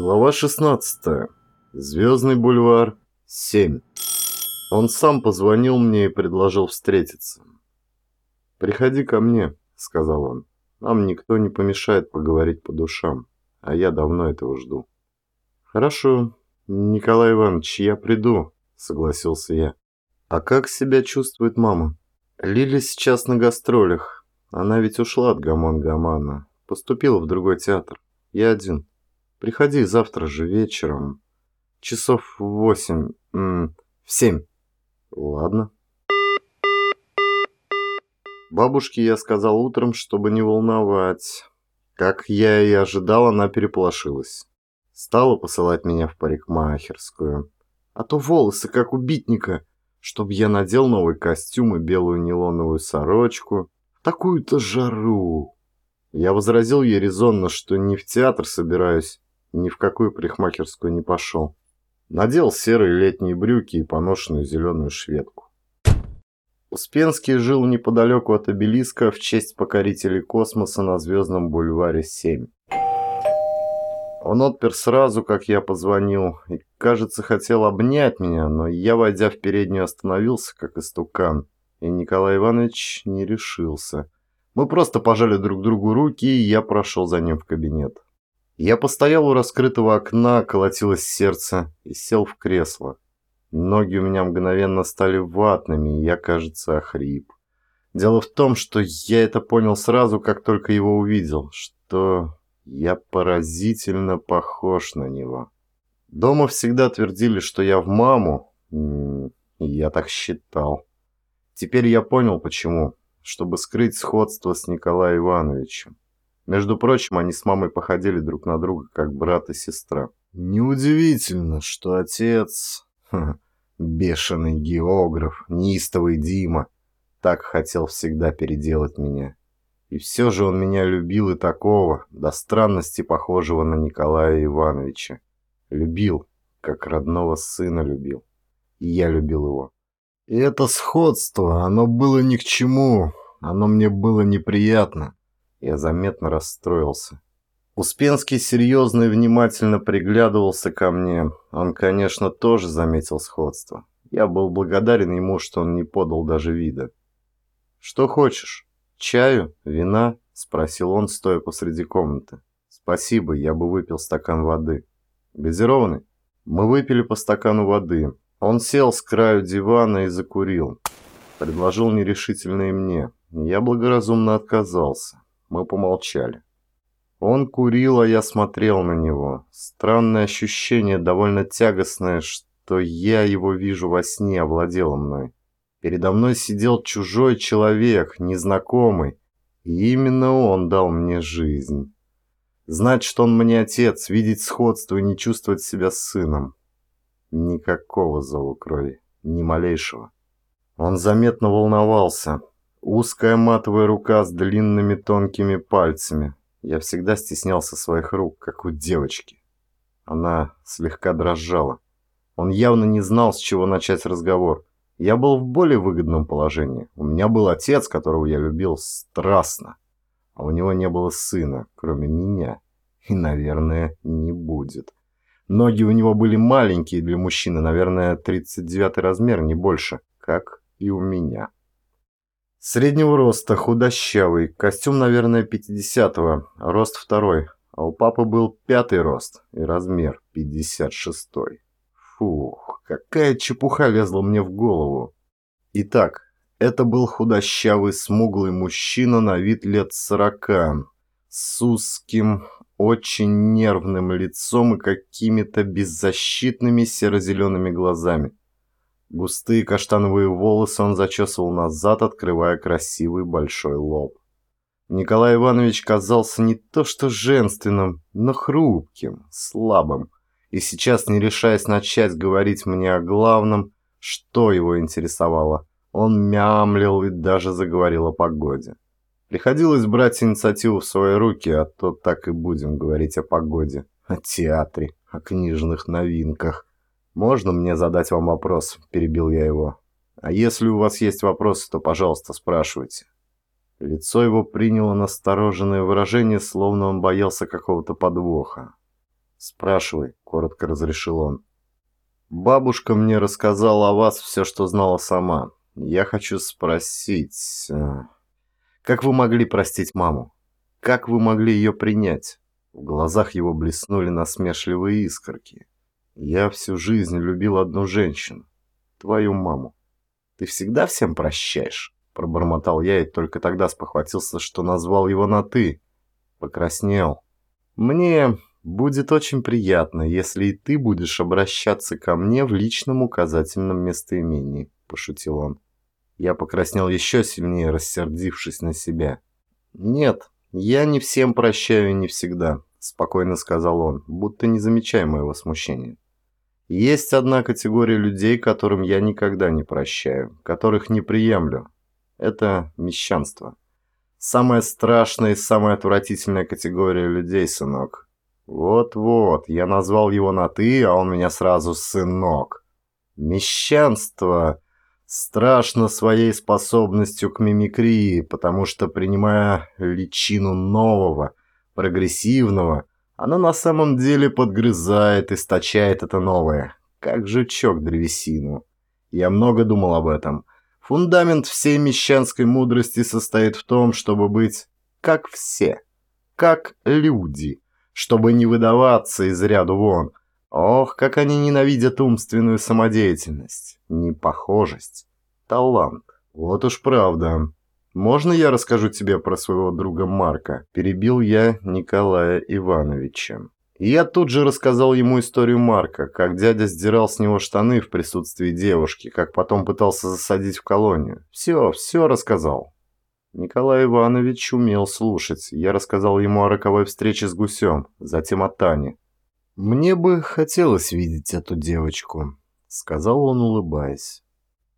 Глава 16. Звездный бульвар. 7. Он сам позвонил мне и предложил встретиться. «Приходи ко мне», — сказал он. «Нам никто не помешает поговорить по душам, а я давно этого жду». «Хорошо, Николай Иванович, я приду», — согласился я. «А как себя чувствует мама?» «Лиля сейчас на гастролях. Она ведь ушла от Гамон Гамана. Поступила в другой театр. Я один. Приходи завтра же вечером. Часов в восемь... в семь. Ладно. Бабушке я сказал утром, чтобы не волновать. Как я и ожидал, она переполошилась. Стала посылать меня в парикмахерскую. А то волосы, как у битника. Чтоб я надел новый костюм и белую нейлоновую сорочку. Такую-то жару. Я возразил ей резонно, что не в театр собираюсь, ни в какую парикмахерскую не пошел. Надел серые летние брюки и поношенную зеленую шведку. Успенский жил неподалеку от обелиска в честь покорителей космоса на Звездном бульваре 7. Он отпер сразу, как я позвонил, и, кажется, хотел обнять меня, но я, войдя в переднюю, остановился, как истукан, и Николай Иванович не решился. Мы просто пожали друг другу руки, и я прошел за ним в кабинет. Я постоял у раскрытого окна, колотилось сердце, и сел в кресло. Ноги у меня мгновенно стали ватными, и я, кажется, охрип. Дело в том, что я это понял сразу, как только его увидел, что я поразительно похож на него. Дома всегда твердили, что я в маму, я так считал. Теперь я понял, почему. Чтобы скрыть сходство с Николаем Ивановичем. Между прочим, они с мамой походили друг на друга, как брат и сестра. Неудивительно, что отец бешеный географ, неистовый Дима, так хотел всегда переделать меня. И все же он меня любил и такого, до странности похожего на Николая Ивановича. Любил, как родного сына любил. И я любил его. И это сходство, оно было ни к чему, оно мне было неприятно. Я заметно расстроился. Успенский серьезно и внимательно приглядывался ко мне. Он, конечно, тоже заметил сходство. Я был благодарен ему, что он не подал даже вида. «Что хочешь? Чаю? Вина?» – спросил он, стоя посреди комнаты. «Спасибо, я бы выпил стакан воды». «Газированный?» Мы выпили по стакану воды. Он сел с краю дивана и закурил. Предложил нерешительно и мне. Я благоразумно отказался. Мы помолчали. Он курил, а я смотрел на него. Странное ощущение, довольно тягостное, что я его вижу во сне, овладело мной. Передо мной сидел чужой человек, незнакомый. И именно он дал мне жизнь. Знать, что он мне отец, видеть сходство и не чувствовать себя сыном. Никакого зову крови, ни малейшего. Он заметно волновался. Узкая матовая рука с длинными тонкими пальцами, я всегда стеснялся своих рук, как у девочки. Она слегка дрожала. Он явно не знал, с чего начать разговор. Я был в более выгодном положении. У меня был отец, которого я любил страстно. А у него не было сына, кроме меня. И, наверное, не будет. Ноги у него были маленькие для мужчины, наверное, 39 размер, не больше, как и у меня. Среднего роста, худощавый, костюм, наверное, 50-го, рост второй, а у папы был пятый рост и размер 56-й. Фух, какая чепуха лезла мне в голову. Итак, это был худощавый, смуглый мужчина на вид лет сорока, с узким, очень нервным лицом и какими-то беззащитными серо-зелеными глазами. Густые каштановые волосы он зачесывал назад, открывая красивый большой лоб. Николай Иванович казался не то что женственным, но хрупким, слабым. И сейчас, не решаясь начать говорить мне о главном, что его интересовало, он мямлил и даже заговорил о погоде. Приходилось брать инициативу в свои руки, а то так и будем говорить о погоде, о театре, о книжных новинках. «Можно мне задать вам вопрос?» – перебил я его. «А если у вас есть вопросы, то, пожалуйста, спрашивайте». Лицо его приняло настороженное выражение, словно он боялся какого-то подвоха. «Спрашивай», — коротко разрешил он. «Бабушка мне рассказала о вас все, что знала сама. Я хочу спросить, э, как вы могли простить маму? Как вы могли ее принять?» В глазах его блеснули насмешливые искорки. «Я всю жизнь любил одну женщину. Твою маму. Ты всегда всем прощаешь?» Пробормотал я и только тогда спохватился, что назвал его на «ты». Покраснел. «Мне будет очень приятно, если и ты будешь обращаться ко мне в личном указательном местоимении», – пошутил он. Я покраснел еще сильнее, рассердившись на себя. «Нет, я не всем прощаю и не всегда», – спокойно сказал он, будто не замечая моего смущения. «Есть одна категория людей, которым я никогда не прощаю, которых не приемлю, это мещанство. Самая страшная и самая отвратительная категория людей, сынок. Вот-вот, я назвал его на «ты», а он меня сразу «сынок». Мещанство страшно своей способностью к мимикрии, потому что, принимая личину нового, прогрессивного, оно на самом деле подгрызает, источает это новое, как жучок древесину. Я много думал об этом – Фундамент всей мещанской мудрости состоит в том, чтобы быть как все, как люди, чтобы не выдаваться из ряду вон. Ох, как они ненавидят умственную самодеятельность, непохожесть, талант. Вот уж правда. Можно я расскажу тебе про своего друга Марка? Перебил я Николая Ивановича. И я тут же рассказал ему историю Марка, как дядя сдирал с него штаны в присутствии девушки, как потом пытался засадить в колонию. Все, все рассказал. Николай Иванович умел слушать. Я рассказал ему о роковой встрече с гусем, затем о Тане. «Мне бы хотелось видеть эту девочку», — сказал он, улыбаясь.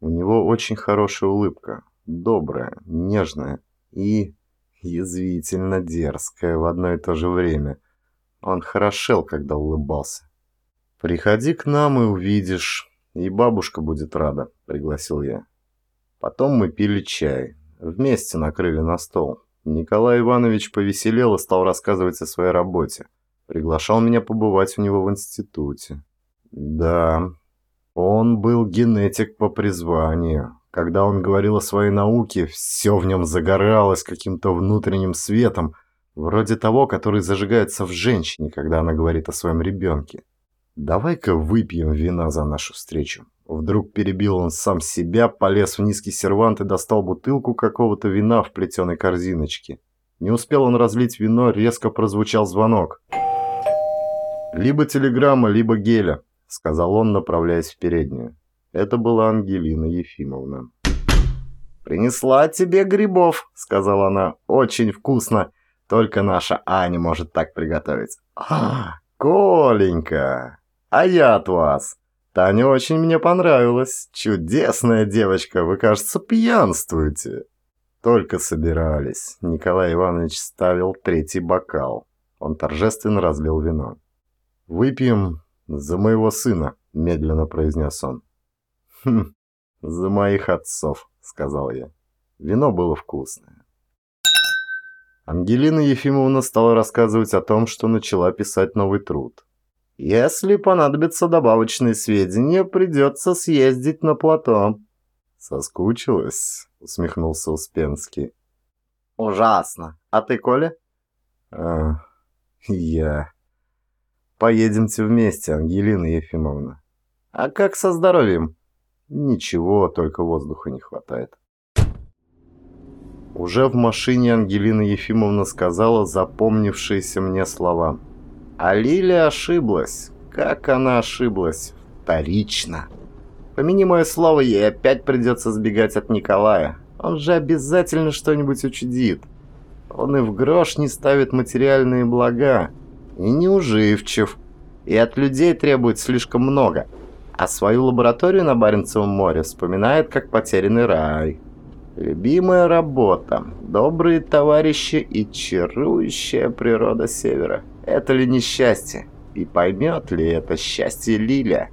У него очень хорошая улыбка, добрая, нежная и язвительно дерзкая в одно и то же время — он хорошел, когда улыбался. «Приходи к нам и увидишь, и бабушка будет рада», — пригласил я. Потом мы пили чай, вместе накрыли на стол. Николай Иванович повеселел и стал рассказывать о своей работе. Приглашал меня побывать у него в институте. Да, он был генетик по призванию. Когда он говорил о своей науке, все в нем загоралось каким-то внутренним светом, Вроде того, который зажигается в женщине, когда она говорит о своем ребенке. «Давай-ка выпьем вина за нашу встречу». Вдруг перебил он сам себя, полез в низкий сервант и достал бутылку какого-то вина в плетеной корзиночке. Не успел он разлить вино, резко прозвучал звонок. «Либо телеграмма, либо геля», — сказал он, направляясь в переднюю. Это была Ангелина Ефимовна. «Принесла тебе грибов», — сказала она. «Очень вкусно. Только наша Аня может так приготовить. А, Коленька, а я от вас. Таня очень мне понравилась. Чудесная девочка, вы, кажется, пьянствуете. Только собирались. Николай Иванович ставил третий бокал. Он торжественно разлил вино. «Выпьем за моего сына», — медленно произнес он. «Хм, за моих отцов», — сказал я. Вино было вкусное. Ангелина Ефимовна стала рассказывать о том, что начала писать новый труд. «Если понадобятся добавочные сведения, придется съездить на плато». «Соскучилась?» — усмехнулся Успенский. «Ужасно. А ты, Коля?» «А, я...» «Поедемте вместе, Ангелина Ефимовна». «А как со здоровьем?» «Ничего, только воздуха не хватает». Уже в машине Ангелина Ефимовна сказала запомнившиеся мне слова. А Лиля ошиблась. Как она ошиблась? Вторично. Помяни мое слово, ей опять придется сбегать от Николая. Он же обязательно что-нибудь учудит. Он и в грош не ставит материальные блага. И не уживчив. И от людей требует слишком много. А свою лабораторию на Баренцевом море вспоминает как потерянный рай. Любимая работа, добрые товарищи и чарующая природа Севера. Это ли не счастье? И поймет ли это счастье Лиля?